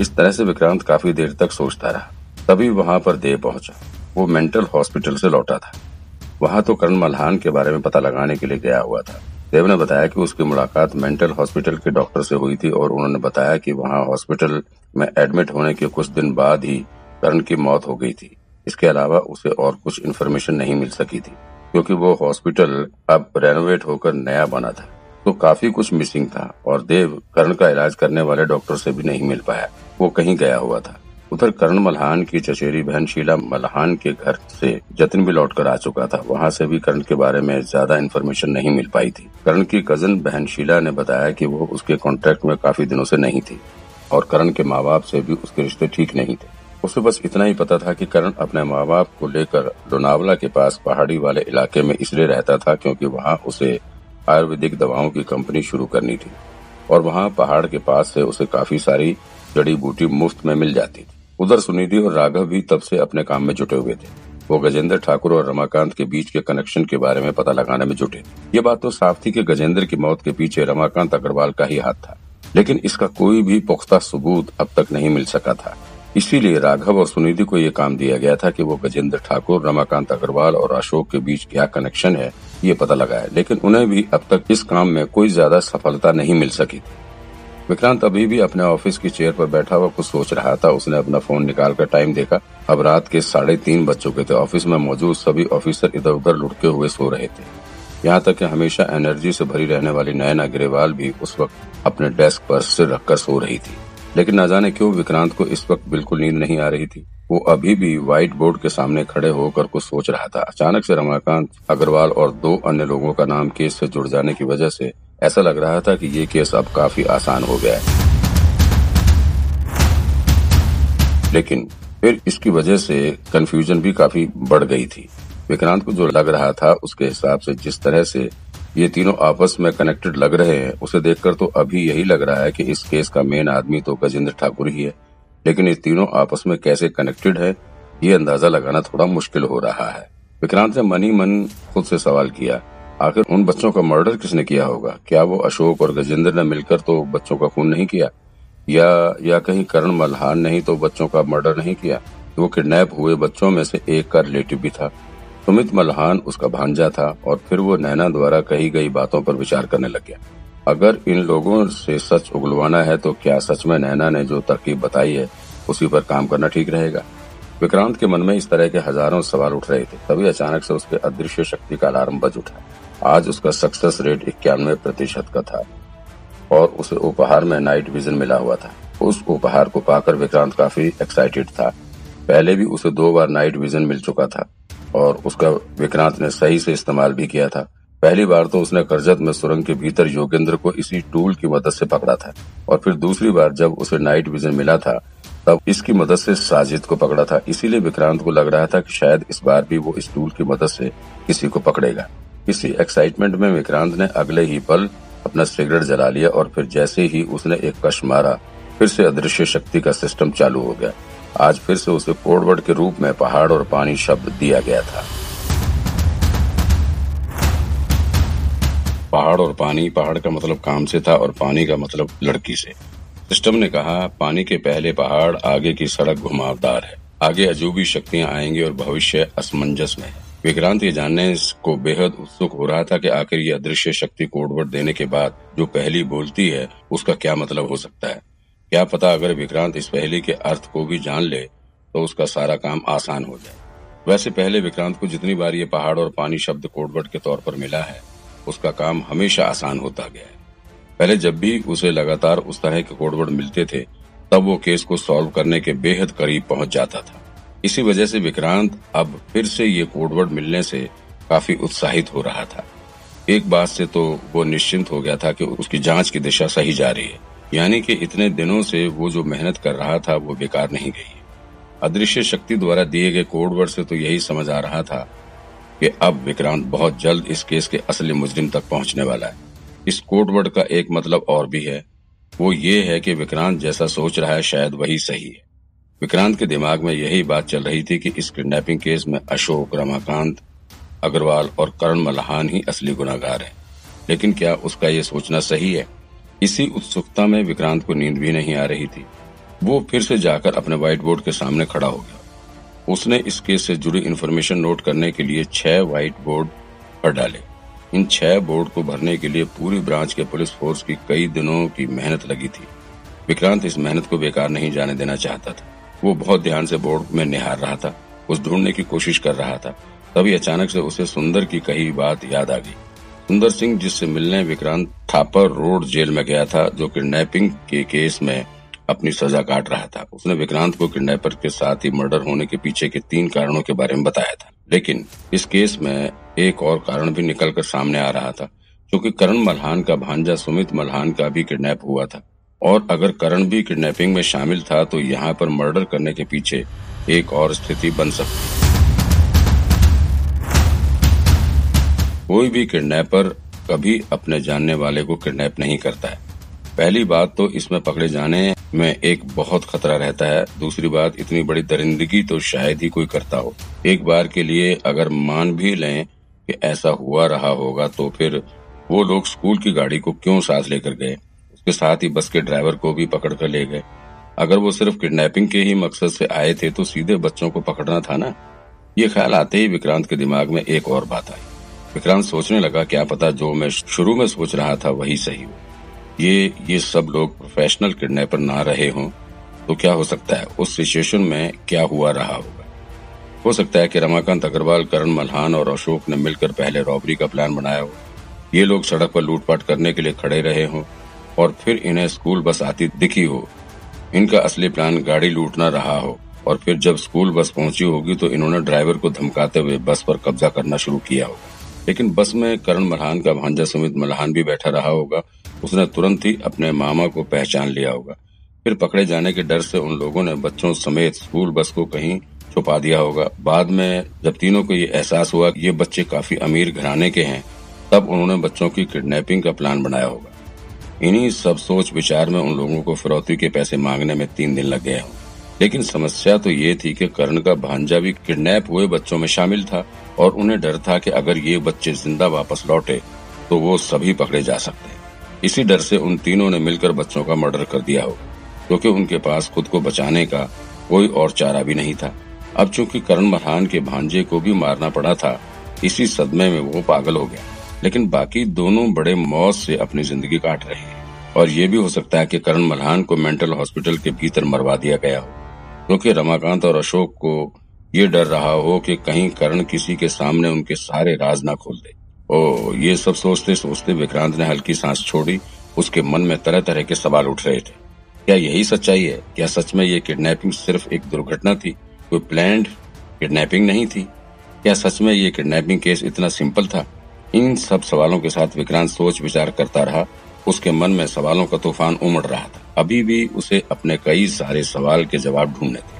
इस तरह से विक्रांत काफ़ी देर तक सोचता रहा। तभी वहाँ पर देव पहुँचा। वो मेंटल हॉस्पिटल से लौटा था। वहाँ तो करण मल्हान के बारे में पता लगाने के लिए गया हुआ था। देव ने बताया कि उसकी मुलाकात मेंटल हॉस्पिटल के डॉक्टर से हुई थी और उन्होंने बताया कि वहाँ हॉस्पिटल में एडमिट होने के कुछ दिन बाद ही करण की मौत हो गई थी। इसके अलावा उसे और कुछ इन्फॉर्मेशन नहीं मिल सकी थी, क्योंकि वो हॉस्पिटल अब रेनोवेट होकर नया बना था। तो काफ़ी कुछ मिसिंग था और देव करण का इलाज करने वाले डॉक्टर से भी नहीं मिल पाया। वो कहीं गया हुआ था। उधर करण मल्हान की चचेरी बहन शीला मल्हान के घर से जतिन भी लौट कर आ चुका था। वहाँ से भी करण के बारे में ज़्यादा इन्फॉर्मेशन नहीं मिल पाई थी। करण की कज़न बहन शीला ने बताया कि वो उसके कॉन्ट्रैक्ट में काफ़ी दिनों से नहीं थी और करण के माँ बाप से भी उसके रिश्ते ठीक नहीं थे। उसे बस इतना ही पता था कि करण अपने माँ बाप को लेकर लोनावला के पास पहाड़ी वाले इलाके में इसलिए रहता था क्योंकि वहाँ उसे आयुर्वेदिक दवाओं की कंपनी शुरू करनी थी, और वहाँ पहाड़ के पास से उसे काफ़ी सारी जड़ी बूटी मुफ़्त में मिल जाती थी। उधर सुनिधि और राघव भी तब से अपने काम में जुटे हुए थे। वो गजेंद्र ठाकुर और रमाकांत के बीच के कनेक्शन के बारे में पता लगाने में जुटे। ये बात तो साफ़ थी कि गजेंद्र की मौत के पीछे रमाकांत अग्रवाल का ही हाथ था, लेकिन इसका कोई भी पुख्ता सबूत अब तक नहीं मिल सका था। इसीलिए राघव और सुनिधि को ये काम दिया गया था कि वो गजेंद्र ठाकुर, रमाकांत अग्रवाल और अशोक के बीच क्या कनेक्शन है ये पता लगाए लेकिन उन्हें भी अब तक इस काम में कोई ज़्यादा सफलता नहीं मिल सकी। थी विक्रांत अभी भी अपने ऑफ़िस की चेयर पर बैठा हुआ कुछ सोच रहा था। उसने अपना फ़ोन निकाल कर टाइम देखा। अब रात के साढ़े तीन बज चुके थे। ऑफ़िस में मौजूद सभी ऑफिसर इधर उधर लुटके हुए सो रहे थे। यहाँ तक कि हमेशा एनर्जी से भरी रहने वाली नयन अग्रवाल भी उस वक्त अपने डेस्क पर सिर रखकर सो रही थी। लेकिन न जाने क्यों विक्रांत को इस वक्त बिल्कुल नींद नहीं आ रही थी। वो अभी भी व्हाइट बोर्ड के सामने खड़े होकर कुछ सोच रहा था। अचानक से रमाकांत अग्रवाल और दो अन्य लोगों का नाम केस से जुड़ जाने की वजह से ऐसा लग रहा था कि ये केस अब काफ़ी आसान हो गया है। लेकिन फिर इसकी वजह से कंफ्यूजन भी काफ़ी बढ़ गई थी। विक्रांत को जो लग रहा था उसके हिसाब से जिस तरह से ये तीनों आपस में कनेक्टेड लग रहे हैं, उसे देखकर तो अभी यही लग रहा है कि इस केस का मेन आदमी तो गजेंद्र ठाकुर ही है। लेकिन ये तीनों आपस में कैसे कनेक्टेड है, ये अंदाज़ा लगाना थोड़ा मुश्किल हो रहा है। विक्रांत ने मन ही मन खुद से सवाल किया, आखिर उन बच्चों का मर्डर किसने किया होगा? क्या वो अशोक और गजेंद्र ने मिलकर तो बच्चों का खून नहीं किया? या या कहीं करण मल्हान नहीं तो बच्चों का मर्डर नहीं किया? वो किडनैप हुए बच्चों में से एक का रिलेटिव भी था। सुमित मल्हान उसका भांजा था और फिर वो नैना द्वारा कही गई बातों पर विचार करने लग गया। अगर इन लोगों से सच उगलवाना है तो क्या सच में नैना ने जो तरकीब बताई है, उसी पर काम करना ठीक रहेगा? विक्रांत के मन में इस तरह के हज़ारों सवाल उठ रहे थे, तभी अचानक से उसके अदृश्य शक्ति का अलार्म बज उठा। आज उसका सक्सेस रेट इक्यानवे प्रतिशत का था, और उसे उपहार में नाइट विजन मिला हुआ था। उस उपहार को पाकर विक्रांत काफ़ी एक्साइटेड था। पहले भी उसे दो बार नाइट विजन मिल चुका था, और उसका विक्रांत ने सही से इस्तेमाल भी किया था। पहली बार तो उसने करजत में सुरंग के भीतर योगेंद्र को इसी टूल की मदद से पकड़ा था। और फिर दूसरी बार जब उसे नाइट विजन मिला था, तब इसकी मदद से साजिद को पकड़ा था। इसीलिए विक्रांत को लग रहा था कि शायद इस बार भी वो इस टूल की मदद से किसी को पकड़ेगा। इसी एक्साइटमेंट में विक्रांत ने अगले ही पल अपना सिगरेट जला लिया और फिर जैसे ही उसने एक कश मारा, फिर से अदृश्य शक्ति का सिस्टम चालू हो गया। आज फिर से उसे कोडवर्ड के रूप में पहाड़ और पानी शब्द दिया गया था। पहाड़ और पानी, पहाड़ का मतलब काम से था और पानी का मतलब लड़की से। सिस्टम ने कहा, पानी के पहले पहाड़ आगे की सड़क घुमावदार है। आगे अजूबी शक्तियाँ आएँगी और भविष्य असमंजस में है। विक्रांत ये जानने को बेहद उत्सुक हो रहा था कि आखिर ये अदृश्य शक्ति कोडवर्ड देने के बाद जो पहली बोलती है, उसका क्या मतलब हो सकता है? क्या पता अगर विक्रांत इस पहली के अर्थ को भी जान ले तो उसका सारा काम आसान हो जाए। वैसे पहले विक्रांत को जितनी बार ये पहाड़ और पानी शब्द कोडवर्ड के तौर पर मिला है उसका काम हमेशा आसान होता गया पहले जब भी उसे लगातार उस तरह के कोडवर्ड मिलते थे, तब वो केस को सॉल्व करने के बेहद करीब पहुँच जाता था। इसी वजह से विक्रांत अब फिर से ये कोडवर्ड मिलने से काफ़ी उत्साहित हो रहा था। एक बात से तो वो निश्चिंत हो गया था कि उसकी जाँच की दिशा सही जा रही है। यानी कि इतने दिनों से वो जो मेहनत कर रहा था, वो बेकार नहीं गई अदृश्य शक्ति द्वारा दिए गए कोडवर्ड से तो यही समझ आ रहा था कि अब विक्रांत बहुत जल्द इस केस के असली मुजरिम तक पहुँचने वाला है। इस कोडवर्ड का एक मतलब और भी है। वो ये है कि विक्रांत जैसा सोच रहा है, शायद वही सही है। विक्रांत के दिमाग में यही बात चल रही थी कि इस किडनैपिंग केस में अशोक, रमाकांत, अग्रवाल और करण मल्हान ही असली गुनागार हैं। लेकिन क्या उसका ये सोचना सही है? इसी उत्सुकता में विक्रांत को नींद भी नहीं आ रही थी। वो फिर से जाकर अपने व्हाइट बोर्ड के सामने खड़ा हो गया। उसने इस केस से जुड़ी इन्फॉर्मेशन नोट करने के लिए छह व्हाइट बोर्ड पर डाले। इन छह बोर्ड को भरने के लिए पूरी ब्रांच के पुलिस फोर्स की कई दिनों की मेहनत लगी थी। विक्रांत इस मेहनत को बेकार नहीं जाने देना चाहता था। वो बहुत ध्यान से बोर्ड में निहार रहा था, उस ढूँढने की कोशिश कर रहा था। तभी अचानक से उसे सुंदर की कही बात याद आ गई। सुंदर सिंह जिससे मिलने विक्रांत थापर रोड जेल में गया था, जो किडनैपिंग के केस में अपनी सजा काट रहा था। उसने विक्रांत को किडनैपर के साथ ही मर्डर होने के पीछे के तीन कारणों के बारे में बताया था। लेकिन इस केस में एक और कारण भी निकल कर सामने आ रहा था क्योंकि करण मल्हान का भांजा सुमित मल्हान का भी किडनैप हुआ था। और अगर करण भी किडनैपिंग में शामिल था तो यहाँ पर मर्डर करने के पीछे एक और स्थिति बन सकती कोई भी किडनैपर कभी अपने जानने वाले को किडनैप नहीं करता है। पहली बात तो इसमें पकड़े जाने में एक बहुत खतरा रहता है। दूसरी बात, इतनी बड़ी दरिंदगी तो शायद ही कोई करता हो। एक बार के लिए अगर मान भी लें कि ऐसा हुआ रहा होगा तो फिर वो लोग स्कूल की गाड़ी को क्यों साथ लेकर गए? उसके साथ ही बस के ड्राइवर को भी पकड़ कर ले गए। अगर वो सिर्फ़ किडनैपिंग के ही मकसद से आए थे तो सीधे बच्चों को पकड़ना था ना? ये ख्याल आते ही विक्रांत के दिमाग में एक और बात आई। विक्रांत सोचने लगा, क्या पता जो मैं शुरू में सोच रहा था, वही सही हो। ये ये सब लोग प्रोफेशनल किडनैपर ना रहे हों तो क्या हो सकता है? उस सिचुएशन में क्या हुआ रहा होगा? हो सकता है कि रमाकांत अग्रवाल, करण मल्हान और अशोक ने मिलकर पहले रॉबरी का प्लान बनाया हो। ये लोग सड़क पर लूटपाट करने के लिए खड़े रहे हों और फिर इन्हें स्कूल बस आती दिखी हो। इनका असली प्लान गाड़ी लूटना रहा हो और फिर जब स्कूल बस पहुँची होगी तो इन्होंने ड्राइवर को धमकाते हुए बस पर कब्जा करना शुरू किया होगा। लेकिन बस में करण मल्हान का भांजा सुमित मल्हान भी बैठा रहा होगा उसने तुरंत ही अपने मामा को पहचान लिया होगा। फिर पकड़े जाने के डर से उन लोगों ने बच्चों समेत स्कूल बस को कहीं छुपा दिया होगा। बाद में जब तीनों को ये एहसास हुआ कि ये बच्चे काफ़ी अमीर घराने के हैं, तब उन्होंने बच्चों की किडनैपिंग का प्लान बनाया होगा। इन्हीं सब सोच विचार में उन लोगों को फिरौती के पैसे मांगने में तीन दिन लग गए हों। लेकिन समस्या तो ये थी कि कर्ण का भांजा भी किडनैप हुए बच्चों में शामिल था और उन्हें डर था कि अगर ये बच्चे ज़िंदा वापस लौटे तो वो सभी पकड़े जा सकते इसी डर से उन तीनों ने मिलकर बच्चों का मर्डर कर दिया हो, क्योंकि उनके पास खुद को बचाने का कोई और चारा भी नहीं था। अब चूँकि करण मरहान के भांजे को भी मारना पड़ा था, इसी सदमे में वो पागल हो गया। लेकिन बाकी दोनों बड़े मौत से अपनी ज़िंदगी काट रहे हैं। और ये भी हो सकता है कि करण मल्हान को मेंटल हॉस्पिटल के भीतर मरवा दिया गया हो, क्योंकि तो रमाकांत और अशोक को ये डर रहा हो कि कहीं करण किसी के सामने उनके सारे राज ना खोल दे। ओ, ये सब सोचते सोचते विक्रांत ने हल्की सांस छोड़ी। उसके मन में तरह तरह के सवाल उठ रहे थे। क्या यही सच्चाई है? क्या सच में ये किडनैपिंग सिर्फ़ एक दुर्घटना थी? कोई प्लैंड किडनैपिंग नहीं थी? क्या सच में ये किडनैपिंग केस इतना सिंपल था? इन सब सवालों के साथ विक्रांत सोच विचार करता रहा। उसके मन में सवालों का तूफ़ान उमड़ रहा था। अभी भी उसे अपने कई सारे सवाल के जवाब ढूँढने थे।